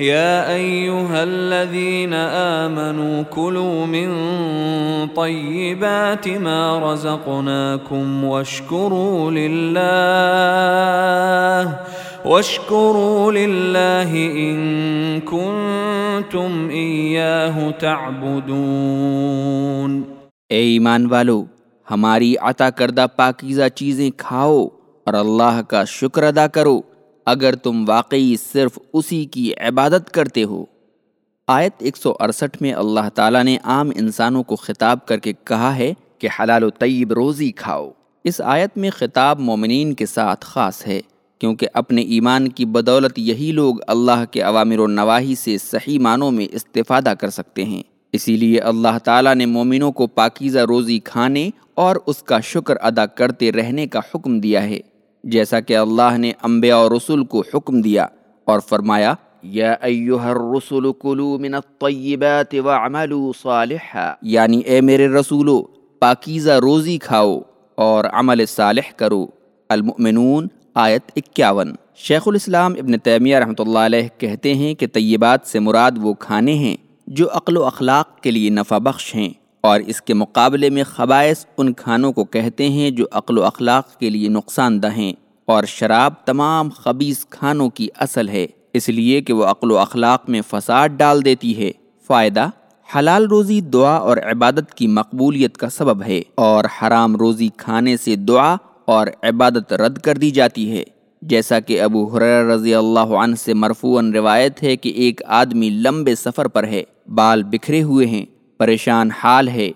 يا ايها الذين امنوا كلوا من طيبات ما رزقناكم واشكروا لله واشكروا لله ان كنتم اياه تعبدون۔ اے ایمان والو، ہماری عطا کردہ پاکیزہ چیزیں کھاؤ اور اللہ کا شکر ادا کرو۔ اگر تم واقعی صرف اسی کی عبادت کرتے ہو۔ آیت 168 میں اللہ تعالیٰ نے عام انسانوں کو خطاب کر کے کہا ہے کہ حلال و طیب روزی کھاؤ۔ اس آیت میں خطاب مومنین کے ساتھ خاص ہے، کیونکہ اپنے ایمان کی بدولت یہی لوگ اللہ کے عوامر و نواحی سے صحیح معنوں میں استفادہ کر سکتے ہیں۔ اسی لیے اللہ تعالیٰ نے مومنوں کو پاکیزہ روزی کھانے اور اس کا شکر ادا کرتے رہنے کا حکم دیا ہے۔ جیسا کہ اللہ نے انبیاء اور رسول کو حکم دیا اور فرمایا یا ایوہ الرسول کلو من الطیبات وعملوا صالحا۔ یعنی اے میرے رسولو پاکیزہ روزی کھاؤ اور عمل صالح کرو۔ المؤمنون آیت اکیاون۔ شیخ الاسلام ابن تیمیہ رحمۃ اللہ علیہ کہتے ہیں کہ طیبات سے مراد وہ کھانے ہیں جو عقل و اخلاق کے لیے نفع بخش ہیں۔ اور اس کے مقابلے میں خبائص ان کھانوں کو کہتے ہیں جو عقل و اخلاق کے لیے نقصان دہ ہیں اور شراب تمام خبیص کھانوں کی اصل ہے، اس لیے کہ وہ عقل و اخلاق میں فساد ڈال دیتی ہے۔ فائدہ، حلال روزی دعا اور عبادت کی مقبولیت کا سبب ہے اور حرام روزی کھانے سے دعا اور عبادت رد کر دی جاتی ہے۔ جیسا کہ ابو حریر رضی اللہ عنہ سے مرفوعاً روایت ہے کہ ایک آدمی لمبے سفر پر ہے، بال بکھرے ہوئے ہیں۔ پریشان حال ہے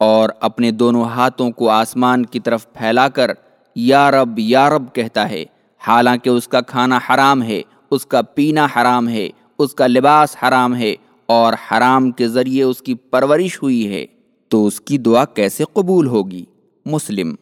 اور اپنے دونوں ہاتھوں کو آسمان کی طرف پھیلا کر یا رب یا رب کہتا ہے، حالانکہ اس کا کھانا حرام ہے، اس کا پینا حرام ہے، اس کا لباس حرام ہے اور حرام کے ذریعے اس کی پرورش ہوئی ہے، تو اس کی دعا کیسے قبول ہوگی؟ مسلم